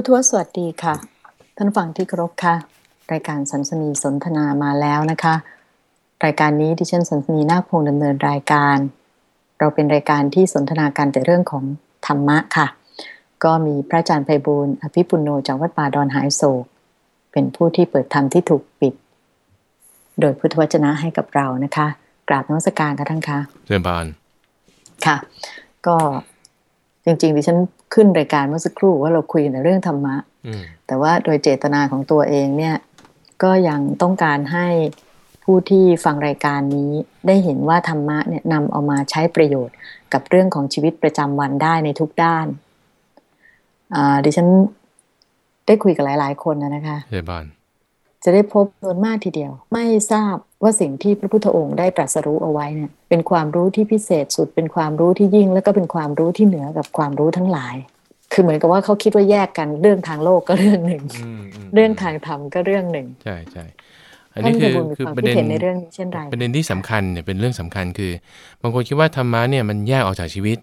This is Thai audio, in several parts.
ุทวสวัสดีค่ะ ท่านฟังที่เคารพค่ะ รายการสันสนีสนทนามาแล้วนะคะ รายการนี้ที่ฉันสันสนีนาคพงดำเนินรายการ เราเป็นรายการที่สนทนากันแต่เรื่องของธรรมะค่ะ ก็มีพระอาจารย์ไพบูลอภิปุโนจากวัดป่าดอนหายโศก เป็นผู้ที่เปิดธรรมที่ถูกปิด โดยพุทธวจนะให้กับเรานะคะ กราบนมัสการค่ะท่านคะเชิญบานค่ะ ก็ จริงๆดิฉันขึ้นรายการเมื่อสักครู่ว่าเราคุยในเรื่องธรรมะอืมแต่ว่าโดยเจตนาของตัวเองเนี่ย ก็ยังต้องการให้ผู้ที่ฟังรายการนี้ได้เห็นว่าธรรมะเนี่ยนำเอามาใช้ประโยชน์กับเรื่องของชีวิตประจำวันได้ในทุกด้านอ่าดิฉันได้คุยกับหลาย ๆ คนนะนะคะเชิญบาน จะได้พบจำนวนมากทีเดียว ไม่ทราบว่าสิ่งที่พระพุทธองค์ได้ตรัสรู้เอาไว้เนี่ยเป็นความรู้ที่พิเศษสุด เป็นความรู้ที่ยิ่ง แล้วก็เป็นความรู้ที่เหนือกับความรู้ทั้งหลาย คือเหมือนกับว่าเขาคิดว่าแยกกันเรื่องทางโลกก็เรื่องหนึ่งอืมมเรื่องทางธรรมก็เรื่องหนึ่งใช่ใช่อันท่านี้นคือบุญมีคือความประคิดเด็นเห็นในเรื่องนี้เช่นไรประเด็นที่สำคัญเนี่ยเป็นเรื่องสำคัญคือบางคนคิดว่าธรรมะเนี่ยมันแยกออกจากชีวิต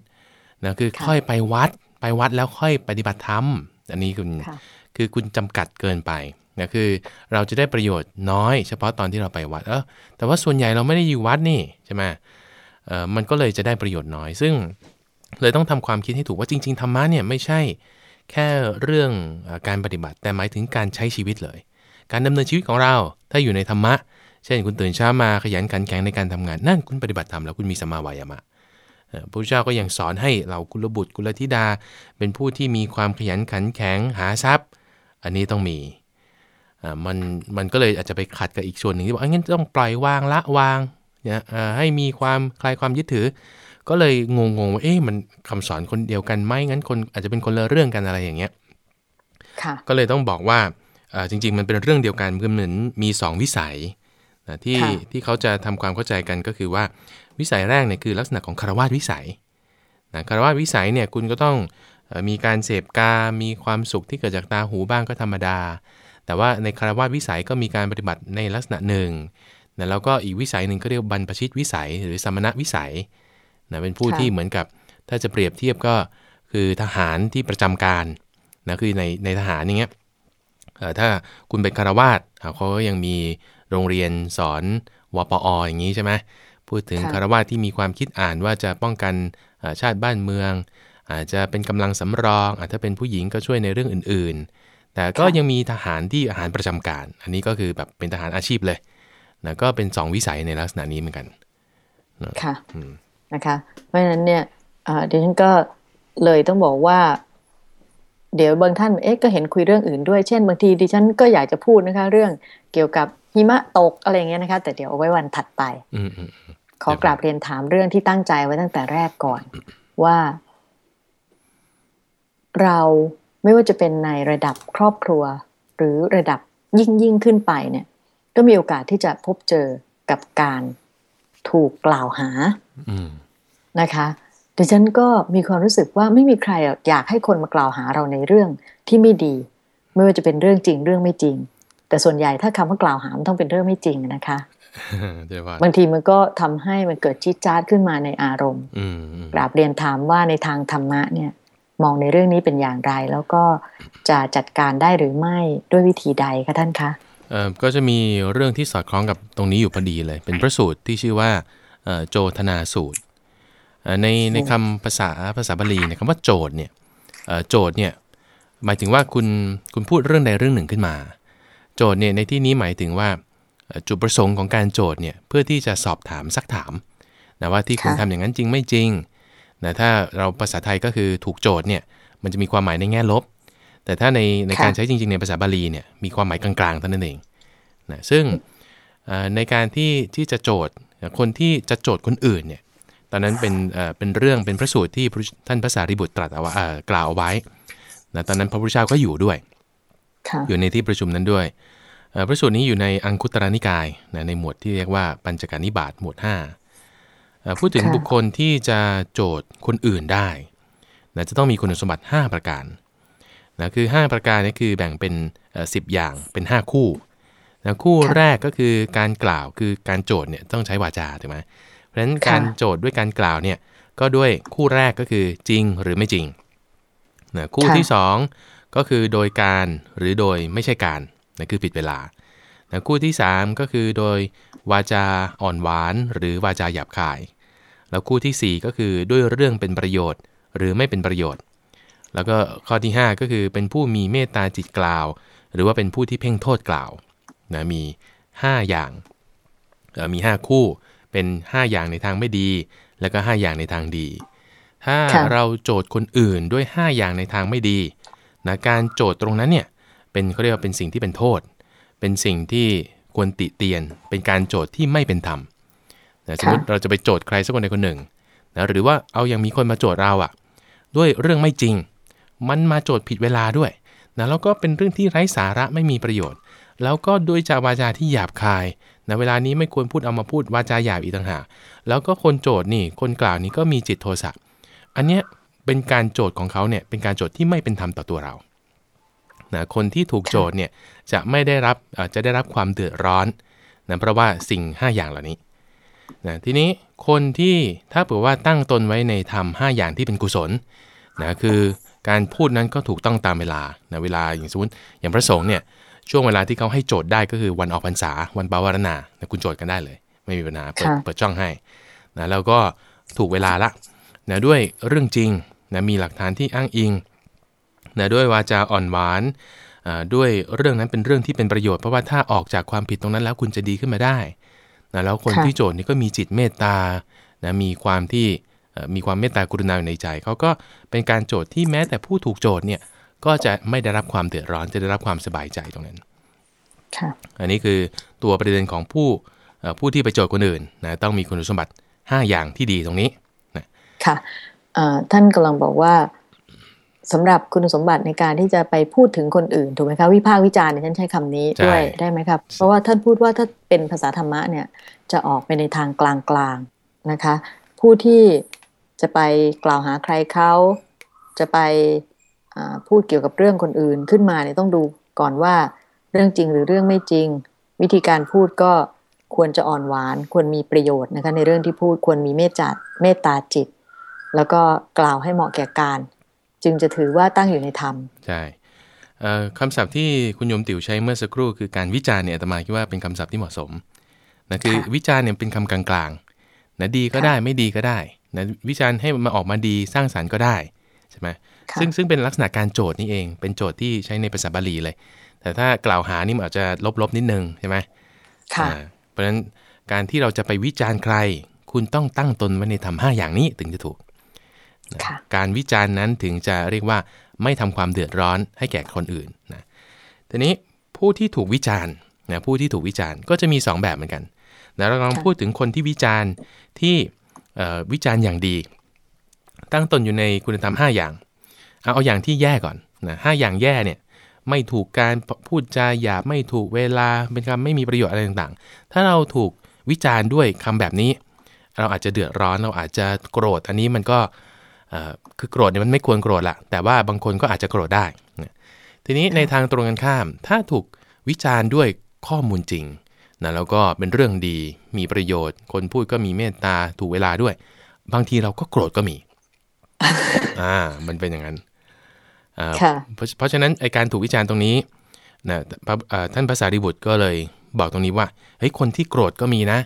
นะคือค่อยไปวัดไปวัดแล้วค่อยปฏิบัติธรรมอันนี้คุณค่ะคือคุณจำกัดเกินไป นะคือเราจะได้ประโยชน์น้อยเฉพาะตอนที่เราไปวัดเออแต่ว่าส่วนใหญ่เราไม่ได้อยู่วัดนี่ใช่ไหมเออมันก็เลยจะได้ประโยชน์น้อย ซึ่งเลยต้องทำความคิดให้ถูกว่าจริง ๆธรรมะเนี่ยไม่ใช่แค่เรื่องการปฏิบัติ แต่หมายถึงการใช้ชีวิตเลย การดำเนินชีวิตของเรา ถ้าอยู่ในธรรมะ เช่นคุณตื่นเช้ามาขยันขันแข็งในการทำงาน นั่นคุณปฏิบัติธรรมแล้วคุณมีสมาวายามะพระพุทธเจ้าก็ยังสอนให้เรากุลบุตรกุลธิดา เป็นผู้ที่มีความขยันขันแข็งหาทรัพย์ อันนี้ต้องมี มันมันก็เลยอาจจะไปขัดกับอีกส่วนหนึ่งที่บอกอะงั้นต้องปล่อยวางละวางเนี่ยเอ่อให้มีความคลายความยึดถือ ก็เลยงงๆว่าเอ๊ะมันคำสอนคนเดียวกันไหมงั้นคนอาจจะเป็นคนละเรื่องกันอะไรอย่างเงี้ยค่ะก็เลยต้องบอกว่าเอ่อจริง ๆ มันเป็นเรื่องเดียวกันคือเหมือนมี2วิสัยนะที่ค่ะที่เขาจะทำความเข้าใจกันก็คือว่าวิสัยแรกเนี่ยคือลักษณะของคารวาสวิสัยนะคารวาสวิสัยเนี่ยคุณก็ต้องเอ่อมีการเสพกา มีความสุขที่เกิดจากตาหูบ้างก็ธรรมดา แต่ว่าในคารวาสวิสัยก็มีการปฏิบัติในลักษณะหนึ่งนะแล้วก็อีกวิสัยหนึ่งก็เรียกว่าบรรพชิตวิสัย หรือสมณวิสัยนะเป็นผู้ค่ะที่เหมือนกับถ้าจะเปรียบเทียบก็คือทหารที่ประจำการนะคือในในทหารอย่างเงี้ยเอ่อถ้าคุณเป็นคารวาสอ่าเขาก็ยังมีโรงเรียนสอนวปออย่างนี้ใช่ไหมพูดถึงค่ะคารวาสที่มีความคิดอ่านว่าจะป้องกันอ่าชาติบ้านเมือง อาจจะเป็นกำลังสำรองอาจถ้าเป็นผู้หญิงก็ช่วยในเรื่องอื่น ๆแต่ก็ยังมีทหารที่อาหารประจำการ อันนี้ก็คือแบบเป็นทหารอาชีพเลยนะก็เป็นสองวิสัยในลักษณะนี้เหมือนกันค่ะอืมนะคะ เพราะฉะนั้นเนี่ยเอ่อดิฉันก็เลยต้องบอกว่า เดี๋ยวบางท่านเอ๊ะก็เห็นคุยเรื่องอื่นด้วย เช่นบางทีดิฉันก็อยากจะพูดนะคะ เรื่องเกี่ยวกับหิมะตกอะไรอย่างเงี้ยนะคะ แต่เดี๋ยวเอาไว้วันถัดไปอืมอืมขอกราบเรียนถามเรื่องที่ตั้งใจไว้ตั้งแต่แรกก่อนว่าเรา ไม่ว่าจะเป็นในระดับครอบครัว หรือระดับยิ่งยิ่งขึ้นไปเนี่ย ก็มีโอกาสที่จะพบเจอกับการถูกกล่าวหาอืมนะคะดิฉันก็มีความรู้สึกว่าไม่มีใครอยากให้คนมากล่าวหาเราในเรื่องที่ไม่ดี ไม่ว่าจะเป็นเรื่องจริงเรื่องไม่จริง แต่ส่วนใหญ่ถ้าคำว่ากล่าวหามันต้องเป็นเรื่องไม่จริงนะคะเดี๋ยวว่าบางทีมันก็ทำให้มันเกิดจิดจ้าดขึ้นมาในอารมณ์อืมอืมกราบเรียนถามว่าในทางธรรมะเนี่ย มองในเรื่องนี้เป็นอย่างไร แล้วก็จะจัดการได้หรือไม่ด้วยวิธีใดคะท่านคะเอ่อก็จะมีเรื่องที่สอดคล้องกับตรงนี้อยู่พอดีเลย เป็นพระสูตรที่ชื่อว่าเอ่อโจทนาสูตรเอ่อในในคำภาษาภาษาบาลีเนี่ยคำว่าโจทย์เนี่ยเอ่อโจทย์เนี่ยหมายถึงว่าคุณคุณพูดเรื่องใดเรื่องหนึ่งขึ้นมา โจทย์เนี่ยในที่นี้หมายถึงว่าเอ่อจุดประสงค์ของการโจทย์เนี่ยเพื่อที่จะสอบถามซักถามนะว่าที่คุณค่ะทำอย่างนั้นจริงไม่จริง นะถ้าเราภาษาไทยก็คือถูกโจทย์เนี่ยมันจะมีความหมายในแง่ลบ แต่ถ้าในในการใช้จริงๆในภาษาบาลีเนี่ยมีความหมายกลางๆเท่านั้นเองนะซึ่งเอ่อในการที่ที่จะโจทย์คนที่จะโจทย์คนอื่นเนี่ยตอนนั้นเป็นเอ่อเป็นเรื่องเป็นพระสูตรที่พระท่านพระสารีบุตรตรัสเอาไว้เอ่อกล่าวเอาไว้นะตอนนั้นพระพุทธเจ้าก็อยู่ด้วยค่ะอยู่ในที่ประชุมนั้นด้วยเอ่อพระสูตรนี้อยู่ในอังคุตรนิกายนะในหมวดที่เรียกว่าปัญจการนิบาตหมวด5เอ่อ พูดถึงค่ะบุคคลที่จะโจทย์คนอื่นได้นะจะต้องมีคุณสมบัติ 5 ประการนะคือ 5 ประการนี้คือแบ่งเป็นเอ่อ10 อย่างเป็น 5 คู่นะคู่ค่ะแรกก็คือการกล่าวคือการโจทย์เนี่ยต้องใช้วาจาถูกไหมเพราะฉะนั้นการโจทย์ด้วยการกล่าวเนี่ยก็ด้วยคู่แรกก็คือจริงหรือไม่จริงนะคู่ค่ะที่สองก็คือโดยการหรือโดยไม่ใช่การนั่นคือผิดเวลานะคู่ที่ 3 ก็คือโดยวาจาอ่อนหวานหรือวาจาหยาบคาย แล้วคู่ที่ 4 ก็คือด้วยเรื่องเป็นประโยชน์หรือไม่เป็นประโยชน์ แล้วก็ข้อที่ 5 ก็คือเป็นผู้มีเมตตาจิตกล่าว หรือว่าเป็นผู้ที่เพ่งโทษกล่าวนะมี 5 อย่างมี 5 คู่เป็น 5 อย่างในทางไม่ดี แล้วก็ 5 อย่างในทางดี ถ้าเราโจทย์คนอื่นด้วย 5 อย่างในทางไม่ดีนะการโจทย์ตรงนั้นเนี่ยเป็นเขาเรียกว่าเป็นสิ่งที่เป็นโทษ เป็นสิ่งที่ควรติเตียน เป็นการโจทย์ที่ไม่เป็นธรรม นะสมมติเราจะไปโจทย์ใครสักคนใดคนหนึ่งนะหรือว่าเอาอย่างมีคนมาโจทย์เราอะด้วยเรื่องไม่จริง มันมาโจทย์ผิดเวลาด้วยนะแล้วก็เป็นเรื่องที่ไร้สาระไม่มีประโยชน์ แล้วก็ด้วยจาวาจาที่หยาบคายนะเวลานี้ไม่ควรพูดเอามาพูดวาจาหยาบอีกต่างหากแล้วก็คนโจทย์นี่คนกล่าวนี้ก็มีจิตโทสะอันเนี้ยเป็นการโจทย์ของเขาเนี่ยเป็นการโจทย์ที่ไม่เป็นธรรมต่อตัวเรานะคนที่ถูกโจทย์เนี่ยจะไม่ได้รับจะได้รับความเดือดร้อนนะเพราะว่าสิ่ง 5 อย่างเหล่านี้ นะทีนี้คนที่ถ้าเผื่อว่าตั้งตนไว้ในธรรม5อย่างที่เป็นกุศลนะคือการพูดนั้นก็ถูกต้องตามเวลานะเวลาอย่างสมมติอย่างพระสงฆ์เนี่ยช่วงเวลาที่เขาให้โจทย์ได้ก็คือวันออกพรรษาวันปาวารณานะคุณโจทย์กันได้เลย ไม่มีปัญหาเปิดเปิดช่องให้นะแล้วก็ถูกเวลาละนะด้วยเรื่องจริงนะมีหลักฐานที่อ้างอิงนะด้วยวาจาอ่อนหวานด้วยเรื่องนั้นเป็นเรื่องที่เป็นประโยชน์เพราะว่าถ้าออกจากความผิดตรงนั้นแล้วคุณจะดีขึ้นมาได้ นะแล้วคนที่โจทย์นี่ก็มีจิตเมตตานะมีความที่มีความเมตตากรุณาในใจเขาก็เป็นการโจทย์ที่แม้แต่ผู้ถูกโจทย์เนี่ยก็จะไม่ได้รับความเดือดร้อนจะได้รับความสบายใจตรงนั้นอันนี้คือตัวประเด็นของผู้ผู้ที่ไปโจทย์คนอื่นนะต้องมีคุณสมบัติ 5 อย่างที่ดีตรงนี้นะค่ะท่านกำลังบอกว่า สำหรับคุณสมบัติในการที่จะไปพูดถึงคนอื่นถูกไหมคะวิพากษ์วิจารณ์ฉันใช้คำนี้ด้วยได้ไหมครับ เพราะว่าท่านพูดว่าถ้าเป็นภาษาธรรมะเนี่ยจะออกไปในทางกลางๆนะคะ ผู้ที่จะไปกล่าวหาใครเขาจะไปพูดเกี่ยวกับเรื่องคนอื่นขึ้นมาเนี่ยต้องดูก่อนว่าเรื่องจริงหรือเรื่องไม่จริง วิธีการพูดก็ควรจะอ่อนหวาน ควรมีประโยชน์นะคะในเรื่องที่พูดควรมีเมตตาเมตตาจิต แล้วก็กล่าวให้เหมาะแก่การ จึงจะถือว่าตั้งอยู่ในธรรม ใช่คำศัพท์ที่คุณโยมติ๋วใช้เมื่อสักครู่คือการวิจารณ์เนี่ยอาตมาคิดว่าเป็นคำศัพท์ที่เหมาะสมนะคือวิจารณ์เนี่ยเป็นคำกลางๆนะดีก็ได้ไม่ดีก็ได้นะวิจารณ์ให้มันออกมาดีสร้างสรรค์ก็ได้ใช่ไหมซึ่งซึ่งเป็นลักษณะการโจทย์นี่เองเป็นโจทย์ที่ใช้ในภาษาบาลีเลย แต่ถ้ากล่าวหานี่มันอาจจะลบๆนิดนึงใช่ไหมค่ะเพราะฉะนั้นการที่เราจะไปวิจารณ์ใคร คุณต้องตั้งตนไว้ในธรรมห้าอย่างนี้ถึงจะถูก การวิจารณ์นั้นถึงจะเรียกว่าไม่ทำความเดือดร้อนให้แก่คนอื่นนะทีนี้ผู้ที่ถูกวิจารณ์นะผู้ที่ถูกวิจารณ์ก็จะมี 2 แบบเหมือนกันนะเราลองพูดถึงคนที่วิจารณ์ที่วิจารณ์อย่างดี ตั้งตนอยู่ในคุณธรรม 5 อย่าง เอาเอาอย่างที่แย่ก่อนนะหอย่างแย่เนี่ยไม่ถูกการพูดจาหยาบไม่ถูกเวลาเป็นคำไม่มีประโยชน์อะไรต่างๆ ถ้าเราถูกวิจารณ์ด้วยคำแบบนี้ เราอาจจะเดือดร้อนเราอาจจะโกรธอันนี้มันก็ คือโกรธเนี่ยมันไม่ควรโกรธละแต่ว่าบางคนก็อาจจะโกรธได้ ทีนี้ในทางตรงกันข้าม ถ้าถูกวิจารณ์ด้วยข้อมูลจริงนะแล้วก็เป็นเรื่องดีมีประโยชน์ คนพูดก็มีเมตตาถูกเวลาด้วย บางทีเราก็โกรธก็มีอ่ามันเป็นอย่างนั้นเพราะเพราะฉะนั้นไอการถูกวิจารณ์ตรงนี้นะท่านภาษาดิบุตรก็เลยบอกตรงนี้ว่าเฮ้ยคนที่โกรธก็มีนะ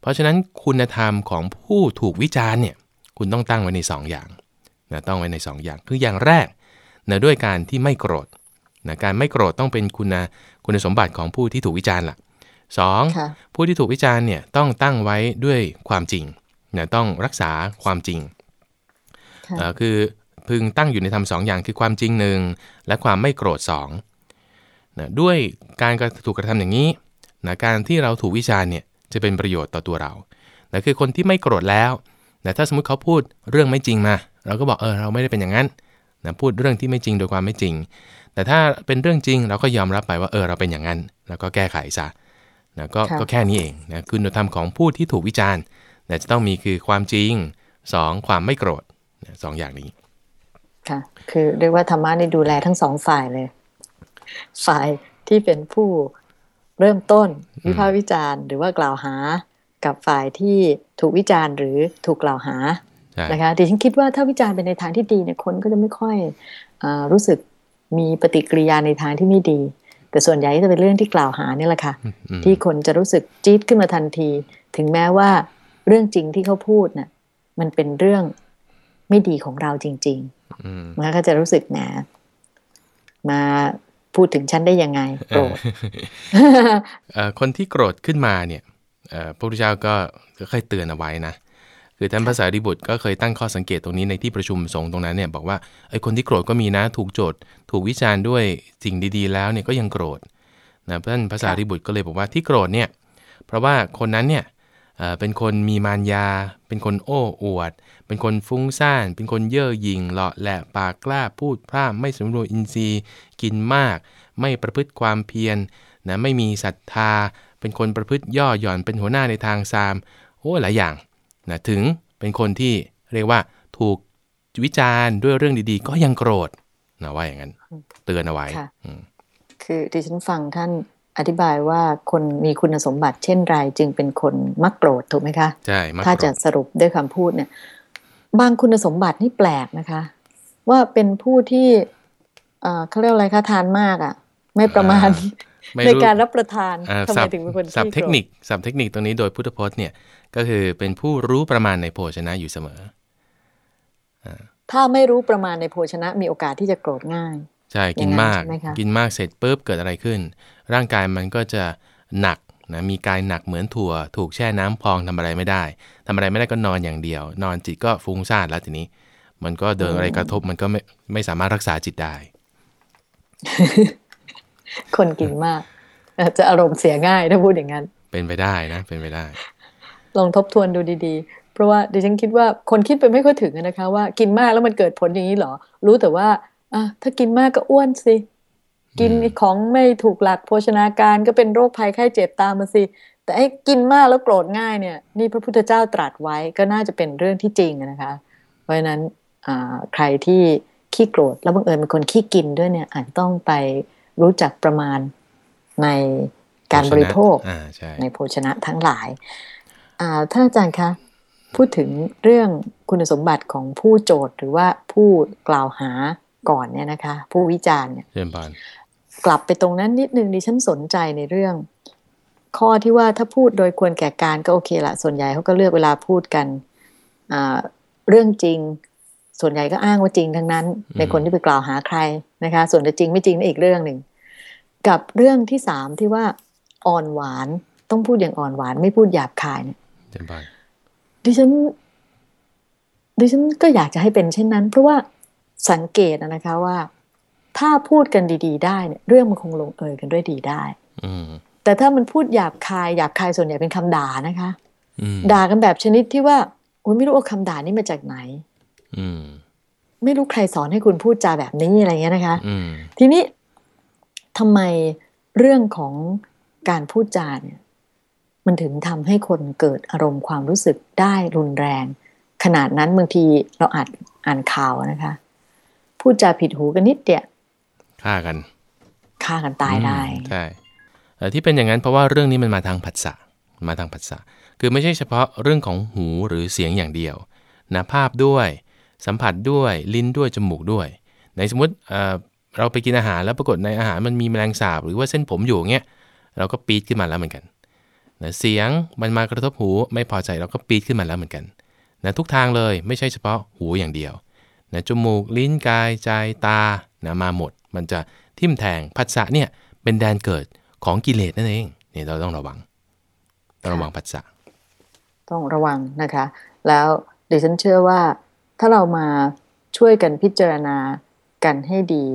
เพราะฉะนั้นคุณธรรมของผู้ถูกวิจารณ์เนี่ย คุณต้องตั้งไว้ใน2อย่าง นะต้องไว้ใน2อย่าง คืออย่างแรกนะด้วยการที่ไม่โกรธนะการไม่โกรธต้องเป็นคุณคุณสมบัติของผู้ที่ถูกวิจารณ์ละสองผู้ที่ถูกวิจารณ์เนี่ยต้องตั้งไว้ด้วยความจริงนะต้องรักษาความจริงคือพึงตั้งอยู่ในธรรมสองอย่างคือความจริงหนึ่งและความไม่โกรธสองนะด้วยการถูกกระทำอย่างนี้นะการที่เราถูกวิจารณ์เนี่ยจะเป็นประโยชน์ต่อตัวเรานะคือคนที่ไม่โกรธแล้วแต่ถ้าสมมติเขาพูดเรื่องไม่จริงมา เราก็บอกเออเราไม่ได้เป็นอย่างนั้นนะพูดเรื่องที่ไม่จริงโดยความไม่จริง แต่ถ้าเป็นเรื่องจริงเราก็ยอมรับไปว่าเออเราเป็นอย่างนั้น แล้วก็แก้ไขซะนะก็ก็แค่นี้เองนะคุณธรรมของผู้ที่ถูกวิจารณ์นะจะต้องมีคือความจริง 2 ความไม่โกรธนะสองอย่างนี้ค่ะคือเรียกว่าธรรมะนี่ดูแลทั้งสองฝ่ายเลย ฝ่ายที่เป็นผู้เริ่มต้นวิพากษ์วิจารณ์ หรือว่ากล่าวหากับฝ่ายที่ถูกวิจารณ์หรือถูกกล่าวหา นะคะดิฉันคิดว่าถ้าวิจารณ์เป็นในทางที่ดีเนี่ยคนก็จะไม่ค่อยอรู้สึกมีปฏิกิริยาในทางที่ไม่ดี แต่ส่วนใหญ่จะเป็นเรื่องที่กล่าวหานี่แหละค่ะอืมที่คนจะรู้สึกจี๊ดขึ้นมาทันที ถึงแม้ว่าเรื่องจริงที่เขาพูดน่ะมันเป็นเรื่องไม่ดีของเราจริงอืมๆมันก็จะรู้สึกแหมมาพูดถึงฉันได้ยังไงโกรธเอ่อคนที่โกรธขึ้นมาเนี่ยเอ่อพระพุทธเจ้าก็ก็เคยเตือนเอาไว้นะ คือท่านภาษาริบุตรก็เคยตั้งข้อสังเกตตรงนี้ในที่ประชุมสงฆ์ตรงนั้นเนี่ยบอกว่าไอ้คนที่โกรธก็มีนะถูกโจทย์ ถูกวิจารณ์ด้วยสิ่งดีๆ แล้วเนี่ยก็ยังโกรธนะท่านภาษาริบุตรก็เลยบอกว่าที่โกรธเนี่ยเพราะว่าคนนั้นเนี่ยเป็นคนมีมารยา เป็นคนโอ้อวด เป็นคนฟุ้งซ่าน เป็นคนเย่อหยิ่งเลาะแหละปากกล้าพูดพร่ำไม่สำรวมอินทรีย์ กินมาก ไม่ประพฤติความเพียรนะไม่มีศรัทธา เป็นคนประพฤติย่อหย่อนเป็นหัวหน้าในทางซามโอ้หลายอย่าง นะถึงเป็นคนที่เรียกว่าถูกวิจารณ์ด้วยเรื่องดีๆ ก็ยังโกรธนะว่าอย่างนั้น เตือนเอาไว้ค่ะอืมคือดิฉันฟังท่านอธิบายว่าคนมีคุณสมบัติเช่นไรจึงเป็นคนมักโกรธถูกไหมคะใช่มักถ้าโกรจะธสรุปด้วยคำพูดเนี่ย บางคุณสมบัตินี่แปลกนะคะ ว่าเป็นผู้ที่เอ่อเขาเรียกอะไรคะทานมากอะ ไม่ประมาณไม่ ในการรับประทานอ่าทำไมศัพท์ถึงเป็นคนศัพขี้ท์เทคโกรธนิคศัพท์เทคนิคตรงนี้โดยพุทธพจน์เนี่ยก็คือเป็นผู้รู้ประมาณในโภชนะอยู่เสมอถ้าไม่รู้ประมาณในโภชนะมีโอกาสที่จะโกรธง่ายใช่กินมากอย่างนั้นใช่ไหมคะกินมากเสร็จปุ๊บเกิดอะไรขึ้น ร่างกายมันก็จะหนักนะมีกายหนักเหมือนถั่ว ถูกแช่น้ำพองทำอะไรไม่ได้ทำอะไรไม่ได้ก็นอนอย่างเดียว นอนจิตก็ฟุ้งซ่านแล้วทีนี้ มันก็เดินอะไรกระทบมันก็ไม่ไม่สามารถรักษาจิตได้ คนกินมากอาจจะอารมณ์เสียง่ายถ้าพูดอย่างนั้น เป็นไปได้นะ เป็นไปได้ ลองทบทวนดูดีๆ เพราะว่าดิฉันคิดว่าคนคิดไปไม่ค่อยถึงนะคะ ว่ากินมากแล้วมันเกิดผลอย่างนี้เหรอ รู้แต่ว่าอะถ้ากินมากก็อ้วนสิ กินอืมของไม่ถูกหลักโภชนาการก็เป็นโรคภัยไข้เจ็บตามมาสิ แต่ไอ้กินมากแล้วโกรธง่ายเนี่ย นี่พระพุทธเจ้าตรัสไว้ก็น่าจะเป็นเรื่องที่จริงอะนะคะ เพราะฉะนั้นอ่าใครที่ขี้โกรธแล้วบังเอิญเป็นคนขี้กินด้วยเนี่ยอาจจะต้องไป รู้จักประมาณในการบริโภคอ่าใช่ในโภชนะทั้งหลายอ่าท่านอาจารย์คะพูดถึงเรื่องคุณสมบัติของผู้โจทย์หรือว่าผู้กล่าวหาก่อนเนี่ยนะคะ ผู้วิจารณ์เนี่ยเชิญพรกลับไปตรงนั้นนิดนึงดิฉันสนใจในเรื่อง ข้อที่ว่าถ้าพูดโดยควรแก่การก็โอเคละส่วนใหญ่เขาก็เลือกเวลาพูดกันอ่าเรื่องจริง ส่วนใหญ่ก็อ้างว่าจริงทั้งนั้น ในคนที่ไปกล่าวหาใคร นะคะ ส่วนจะจริงไม่จริงนั่นอีกเรื่องหนึ่งกับเรื่องที่สามที่ว่าอ่อนหวานต้องพูดอย่างอ่อนหวานไม่พูดหยาบคายเนี่ยเชิญพรดิฉันดิฉันก็อยากจะให้เป็นเช่นนั้น เพราะว่าสังเกตนะนะคะว่า ถ้าพูดกันดี ๆ ได้เนี่ย เรื่องมันคงลงเอยกันด้วยดีได้อืมแต่ถ้ามันพูดหยาบคายหยาบคายส่วนใหญ่เป็นคำด่านะคะอืมด่ากันแบบชนิดที่ว่าอุ๊ยไม่รู้ว่าคำด่านี้มาจากไหนอืม ไม่รู้ใครสอนให้คุณพูดจาแบบนี้อะไรเงี้ยนะคะอืมทีนี้ทำไมเรื่องของการพูดจาเนี่ย มันถึงทำให้คนเกิดอารมณ์ความรู้สึกได้รุนแรง ขนาดนั้นบางทีเราอาจอ่านข่าวนะคะ พูดจาผิดหูกันนิดเดียวฆ่ากันฆ่ากันตายได้อืมใช่เอ่อที่เป็นอย่างนั้นเพราะว่าเรื่องนี้มันมาทางผัสสะมาทางผัสสะคือไม่ใช่เฉพาะเรื่องของหูหรือเสียงอย่างเดียวนะภาพด้วย สัมผัสด้วยลิ้นด้วยจมูกด้วยในสมมติเราไปกินอาหารแล้วปรากฏในอาหารมันมีแมลงสาบหรือว่าเส้นผมอยู่เงี้ยเราก็ปีดขึ้นมาแล้วเหมือนกันนะเสียงมันมากระทบหูไม่พอใจเราก็ปีดขึ้นมาแล้วเหมือนกันนะทุกทางเลยไม่ใช่เฉพาะหูอย่างเดียวนะจมูกลิ้นกายใจตานะมาหมด มันจะทิ่มแทงผัสสะเนี่ยเป็นแดนเกิดของกิเลสนั่นเองเนี่ยเราต้องระวังต้องระวังผัสสะต้องระวังนะคะ แล้วดิฉันเชื่อว่า ถ้าเรามาช่วยกันพิจารณากันให้ดี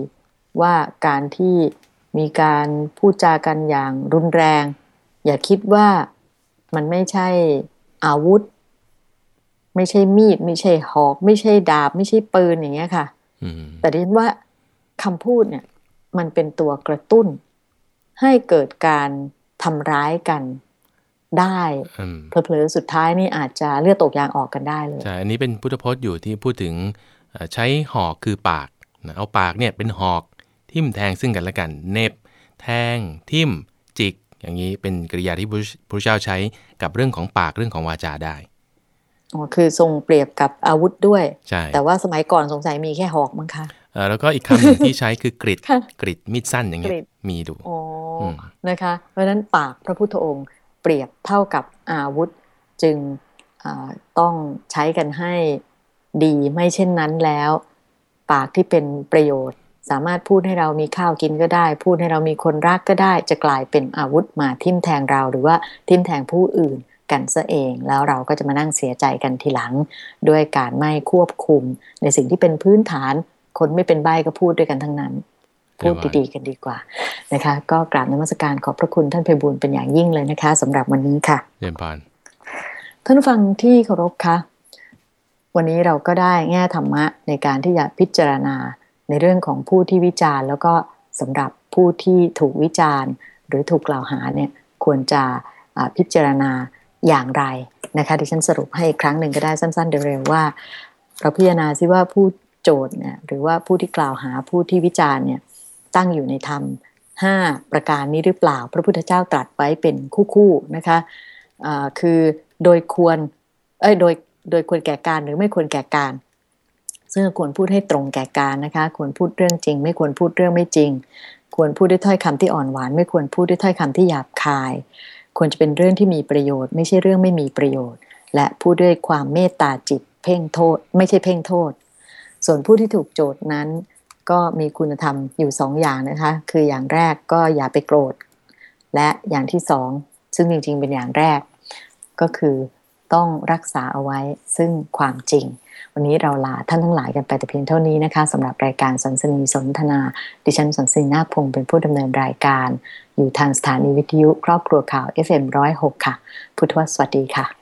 ว่าการที่มีการพูดจากันอย่างรุนแรง อย่าคิดว่ามันไม่ใช่อาวุธ ไม่ใช่มีด ไม่ใช่หอก ไม่ใช่ดาบ ไม่ใช่ปืนอย่างเงี้ยค่ะอืมแต่ดิฉันว่าคำพูดเนี่ย มันเป็นตัวกระตุ้น ให้เกิดการทำร้ายกัน ได้อืมเผลอๆสุดท้ายนี่อาจจะเลือดตกยางออกกันได้เลยใช่อันนี้เป็นพุทธพจน์อยู่ที่พูดถึงเอ่อใช้หอกคือปากนะเอาปากเนี่ยเป็นหอกทิ่มแทงซึ่งกันและกันเน็บ แทง ทิ่ม จิก อย่างนี้เป็นกริยาที่พระพุทธเจ้าใช้กับเรื่องของปากเรื่องของวาจาได้อ๋อคือทรงเปรียบกับอาวุธด้วยใช่แต่ว่าสมัยก่อนสงสัยมีแค่หอกมั้งคะแล้วก็อีกคำหนึ่งที่ใช้คือกริดค่ะกริดมีดสั้นอย่างเงี้กริยดมีดูอ๋ออมนะคะ เพราะฉะนั้นปากพระพุทธองค์ เปรียบเท่ากับอาวุธจึงต้องใช้กันให้ดีไม่เช่นนั้นแล้ว ปากที่เป็นประโยชน์ สามารถพูดให้เรามีข้าวกินก็ได้ พูดให้เรามีคนรักก็ได้ จะกลายเป็นอาวุธมาทิ่มแทงเราหรือว่าทิ่มแทงผู้อื่นกันซะเอง แล้วเราก็จะมานั่งเสียใจกันทีหลัง ด้วยการไม่ควบคุม ในสิ่งที่เป็นพื้นฐาน คนไม่เป็นใบก็พูดด้วยกันทั้งนั้น พูดดีๆกันดีกว่านะคะ ก็กราบนมัสการขอบพระคุณท่านไพบูลย์เป็นอย่างยิ่งเลยนะคะสำหรับวันนี้ค่ะเรียนพานท่านผู้ฟังที่เคารพคะวันนี้เราก็ได้แง่ธรรมะในการที่จะพิจารณาในเรื่องของผู้ที่วิจารณ์ แล้วก็สำหรับผู้ที่ถูกวิจารณ์ หรือถูกกล่าวหาเนี่ยควรจะอ่าพิจารณาอย่างไรนะคะดิฉันสรุปให้อีกครั้งหนึ่งก็ได้สั้นๆเร็วๆว่า เราพิจารณาซิว่าผู้โจทย์เนี่ยหรือว่าผู้ที่กล่าวหาผู้ที่วิจารณ์เนี่ย ตั้งอยู่ในธรรมห้าประการนี้หรือเปล่า พระพุทธเจ้าตรัสไว้เป็นคู่ๆนะคะอ่าคือโดยควรเอ้ยโดยโดยควรแก่การหรือไม่ควรแก่การ ซึ่งควรพูดให้ตรงแก่การนะคะควรพูดเรื่องจริง ไม่ควรพูดเรื่องไม่จริง ควรพูดด้วยถ้อยคำที่อ่อนหวาน ไม่ควรพูดด้วยถ้อยคำที่หยาบคาย ควรจะเป็นเรื่องที่มีประโยชน์ ไม่ใช่เรื่องไม่มีประโยชน์ และพูดด้วยความเมตตาจิตเพ่งโทษ ไม่ใช่เพ่งโทษ ส่วนผู้ที่ถูกโจทย์นั้น ก็มีคุณธรรมอยู่สองอย่างนะคะ คืออย่างแรกก็อย่าไปโกรธ และอย่างที่สองซึ่งจริงๆเป็นอย่างแรก ก็คือต้องรักษาเอาไว้ซึ่งความจริง วันนี้เราลาท่านทั้งหลายกันไปแต่เพียงเท่านี้นะคะสำหรับรายการสันสนีสนทนา ดิฉันสันสนีนาคพงศ์เป็นผู้ดำเนินรายการ อยู่ทางสถานีวิทยุ ครอบครัวข่าว FM106 ค่ะ พุทธวสวัสดีค่ะ